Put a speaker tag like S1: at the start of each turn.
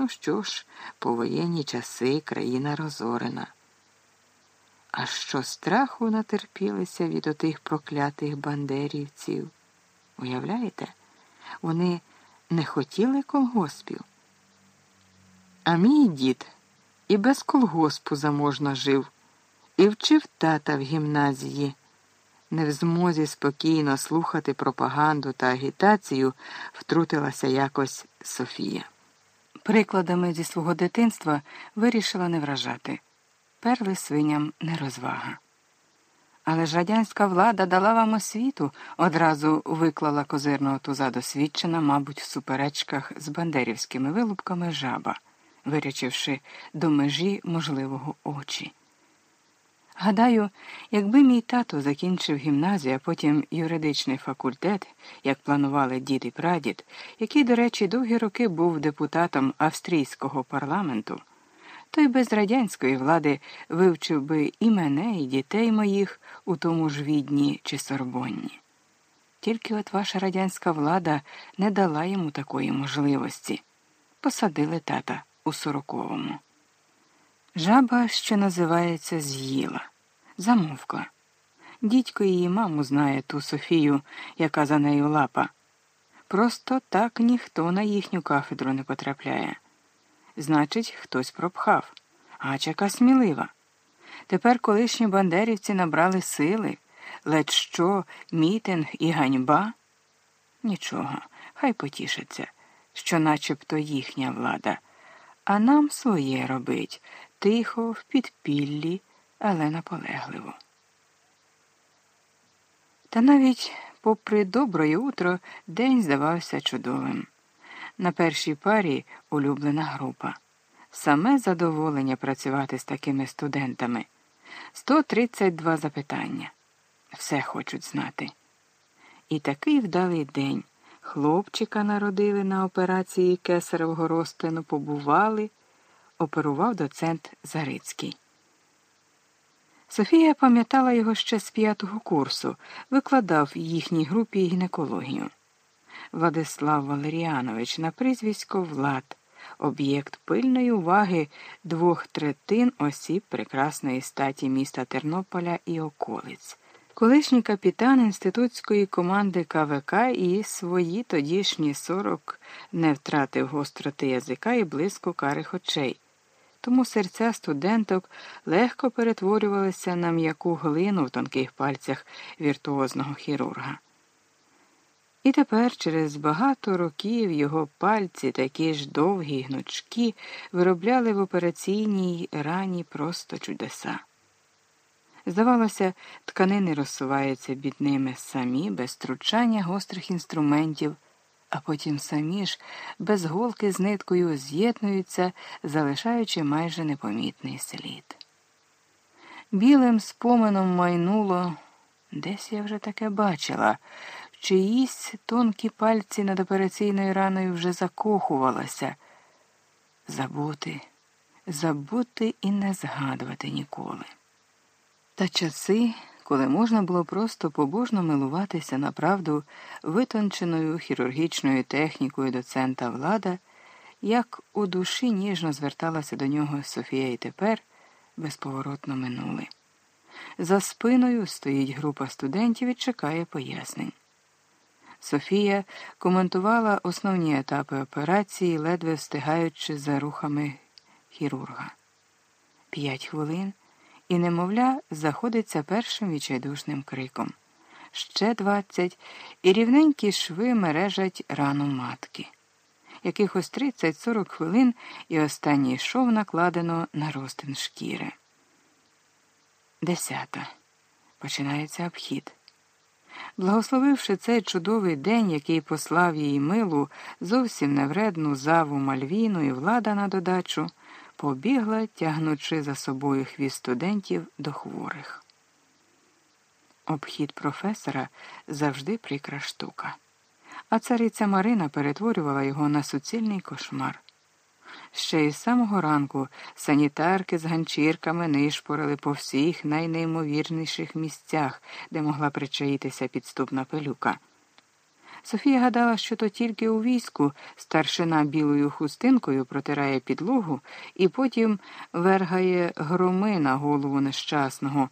S1: Ну що ж, повоєнні часи країна розорена. А що страху натерпілися від отих проклятих бандерівців? Уявляєте, вони не хотіли колгоспів. А мій дід і без колгоспу заможно жив, і вчив тата в гімназії. Не в змозі спокійно слухати пропаганду та агітацію, втрутилася якось Софія. Прикладами зі свого дитинства вирішила не вражати перли свиням не розвага. Але ж радянська влада дала вам освіту, одразу виклала козирного туза досвідчена, мабуть, в суперечках з бандерівськими вилупками жаба, вирячивши до межі можливого очі. Гадаю, якби мій тато закінчив гімназію, а потім юридичний факультет, як планували дід і прадід, який, до речі, довгі роки був депутатом австрійського парламенту, то й без радянської влади вивчив би і мене, і дітей моїх у тому ж відні чи сорбонні. Тільки от ваша радянська влада не дала йому такої можливості. Посадили тата у сороковому. Жаба, що називається, з'їла, замовкла. Дідько її маму знає ту Софію, яка за нею лапа. Просто так ніхто на їхню кафедру не потрапляє. Значить, хтось пропхав, а чака смілива. Тепер колишні бандерівці набрали сили, ледь що, мітинг і ганьба. Нічого, хай потішаться, що начебто їхня влада, а нам своє робить тихо, в підпіллі, але наполегливо. Та навіть, попри добре утро, день здавався чудовим. На першій парі улюблена група. Саме задоволення працювати з такими студентами. 132 запитання. Все хочуть знати. І такий вдалий день. Хлопчика народили на операції кесаревого розтину, побували оперував доцент Зарицький. Софія пам'ятала його ще з п'ятого курсу, викладав в їхній групі гінекологію. Владислав Валеріанович на прізвисько Влад, об'єкт пильної уваги двох третин осіб прекрасної статі міста Тернополя і околиць. Колишній капітан інститутської команди КВК і свої тодішні сорок не втратив гостроти язика і блиску карих очей тому серця студенток легко перетворювалися на м'яку глину в тонких пальцях віртуозного хірурга. І тепер, через багато років, його пальці, такі ж довгі й гнучкі, виробляли в операційній рані просто чудеса. Здавалося, тканини розсуваються під ними самі, без втручання гострих інструментів а потім самі ж без голки з ниткою з'єднуються, залишаючи майже непомітний слід. Білим споменом майнуло, десь я вже таке бачила, в чиїсь тонкі пальці над операційною раною вже закохувалася. Забути, забути і не згадувати ніколи. Та часи коли можна було просто побожно милуватися направду витонченою хірургічною технікою доцента влада, як у душі ніжно зверталася до нього Софія і тепер безповоротно минули. За спиною стоїть група студентів і чекає пояснень. Софія коментувала основні етапи операції, ледве встигаючи за рухами хірурга. П'ять хвилин і немовля заходиться першим відчайдушним криком. Ще двадцять, і рівненькі шви мережать рану матки. Якихось тридцять-сорок хвилин і останній шов накладено на ростин шкіри. Десята. Починається обхід. Благословивши цей чудовий день, який послав їй милу, зовсім невредну заву Мальвіну і влада на додачу побігла, тягнучи за собою хвіст студентів до хворих. Обхід професора завжди прикра штука, а цариця Марина перетворювала його на суцільний кошмар. Ще із самого ранку санітарки з ганчірками нишпорили по всіх найнеймовірніших місцях, де могла причаїтися підступна пилюка. Софія гадала, що то тільки у війську старшина білою хустинкою протирає підлогу і потім вергає громи на голову нещасного.